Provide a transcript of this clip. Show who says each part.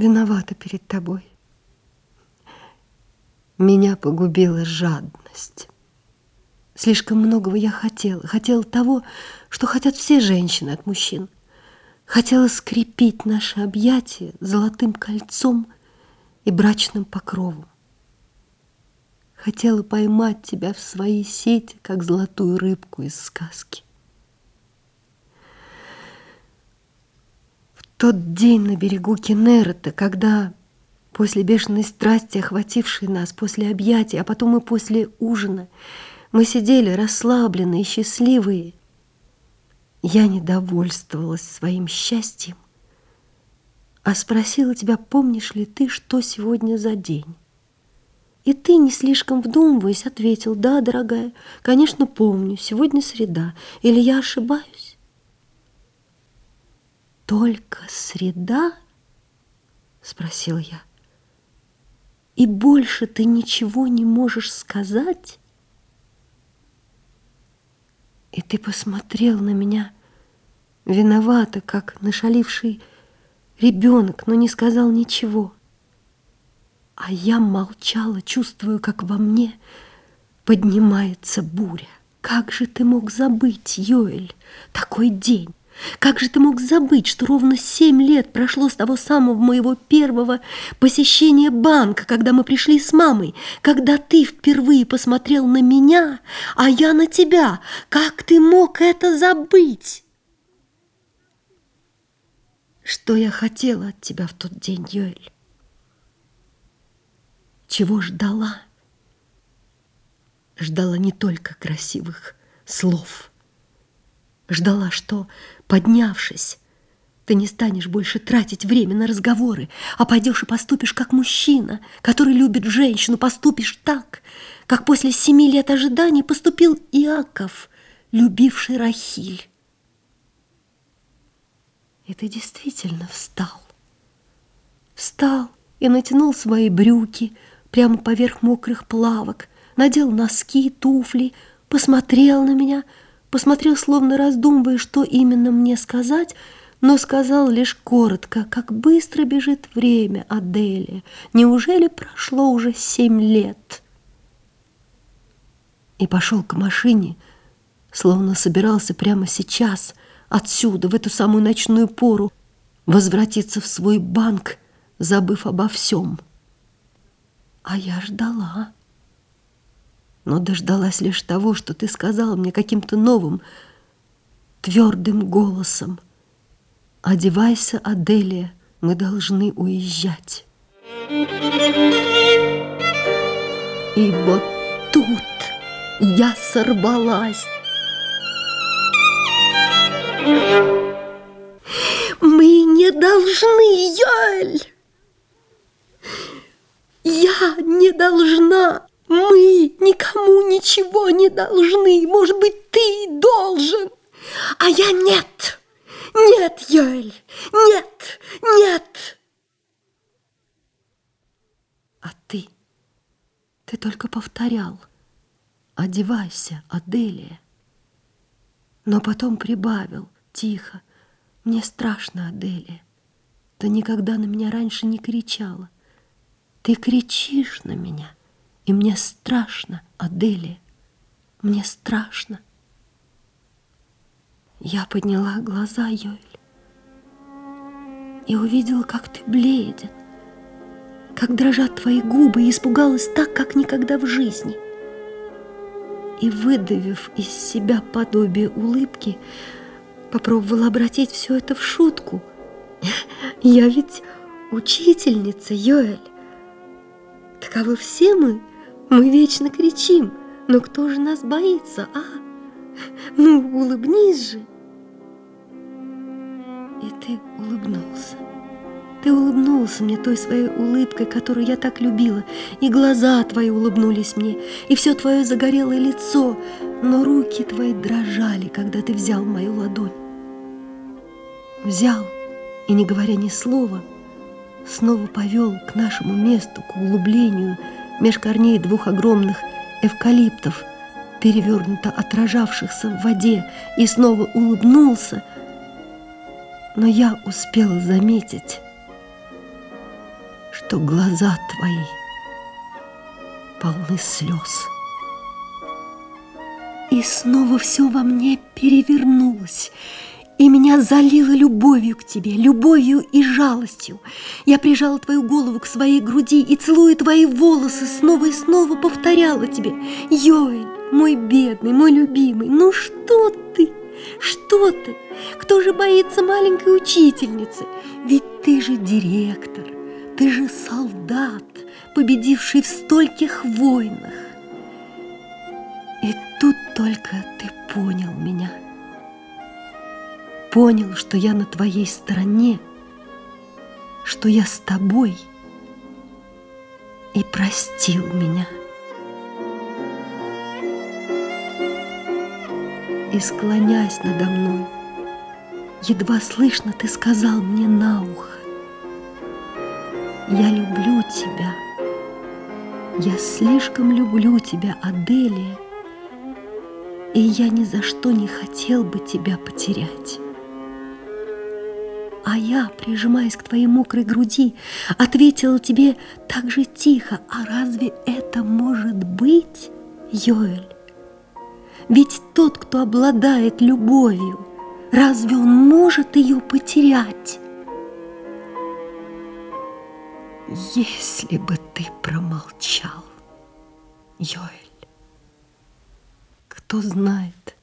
Speaker 1: виновата перед тобой. Меня погубила жадность. Слишком многого я хотела. Хотела того, что хотят все женщины от мужчин. Хотела скрепить наши объятия золотым кольцом и брачным покровом. Хотела поймать тебя в свои сети, как золотую рыбку из сказки. Тот день на берегу Кенерета, когда после бешеной страсти, охватившей нас, после объятий, а потом и после ужина, мы сидели расслабленные, счастливые, я не довольствовалась своим счастьем, а спросила тебя, помнишь ли ты, что сегодня за день? И ты, не слишком вдумываясь, ответил, да, дорогая, конечно, помню, сегодня среда. Или я ошибаюсь? Только среда? Спросил я. И больше ты ничего не можешь сказать? И ты посмотрел на меня виновато, как нашаливший ребенок, но не сказал ничего. А я молчала, чувствую, как во мне поднимается буря. Как же ты мог забыть, Йоэль, такой день? Как же ты мог забыть, что ровно семь лет прошло с того самого моего первого посещения банка, когда мы пришли с мамой, когда ты впервые посмотрел на меня, а я на тебя? Как ты мог это забыть? Что я хотела от тебя в тот день, Йоэль? чего ждала. Ждала не только красивых слов. Ждала, что, поднявшись, ты не станешь больше тратить время на разговоры, а пойдешь и поступишь как мужчина, который любит женщину, поступишь так, как после семи лет ожиданий поступил Иаков, любивший Рахиль. И ты действительно встал. Встал и натянул свои брюки, прямо поверх мокрых плавок, надел носки, туфли, посмотрел на меня, посмотрел, словно раздумывая, что именно мне сказать, но сказал лишь коротко, как быстро бежит время, Аделия. Неужели прошло уже семь лет? И пошел к машине, словно собирался прямо сейчас, отсюда, в эту самую ночную пору, возвратиться в свой банк, забыв обо всем. А я ждала. Но дождалась лишь того, что ты сказал мне каким-то новым, твердым голосом. «Одевайся, Аделия, мы должны уезжать». И вот тут я сорвалась. Мы не должны, Яль! Я не должна. Мы ничего не должны. Может быть, ты должен. А я нет. Нет, Йоэль. Нет, нет. А ты? Ты только повторял. Одевайся, Аделия. Но потом прибавил тихо. Мне страшно, Аделия. Ты никогда на меня раньше не кричала. Ты кричишь на меня, и мне страшно, Аделия, мне страшно. Я подняла глаза, Йоэль, и увидела, как ты бледен, как дрожат твои губы, и испугалась так, как никогда в жизни. И, выдавив из себя подобие улыбки, попробовала обратить все это в шутку. Я ведь учительница, Йоэль. Таковы все мы. Мы вечно кричим. Но кто же нас боится, а? Ну, улыбнись же. И ты улыбнулся. Ты улыбнулся мне той своей улыбкой, которую я так любила, и глаза твои улыбнулись мне, и все твое загорелое лицо, но руки твои дрожали, когда ты взял мою ладонь. Взял, и не говоря ни слова, снова повел к нашему месту, к углублению меж корней двух огромных эвкалиптов, перевернуто отражавшихся в воде, и снова улыбнулся. Но я успела заметить, что глаза твои полны слез. И снова все во мне перевернулось, и меня залило любовью к тебе, любовью и жалостью. Я прижала твою голову к своей груди и, целуя твои волосы, снова и снова повторяла тебе, «Йоэль, мой бедный, мой любимый, ну что ты? Что ты? Кто же боится маленькой учительницы? Ведь ты же директор, ты же солдат, победивший в стольких войнах. И тут только ты понял меня. Понял, что я на твоей стороне, что я с тобой, и простил меня. И склонясь надо мной, едва слышно ты сказал мне на ухо, «Я люблю тебя, я слишком люблю тебя, Аделия, и я ни за что не хотел бы тебя потерять». А я, прижимаясь к твоей мокрой груди, ответила тебе так же тихо, а разве это может быть, Йоэль? Ведь тот, кто обладает любовью, разве он может ее потерять? Если бы ты промолчал, Йоэль, кто знает,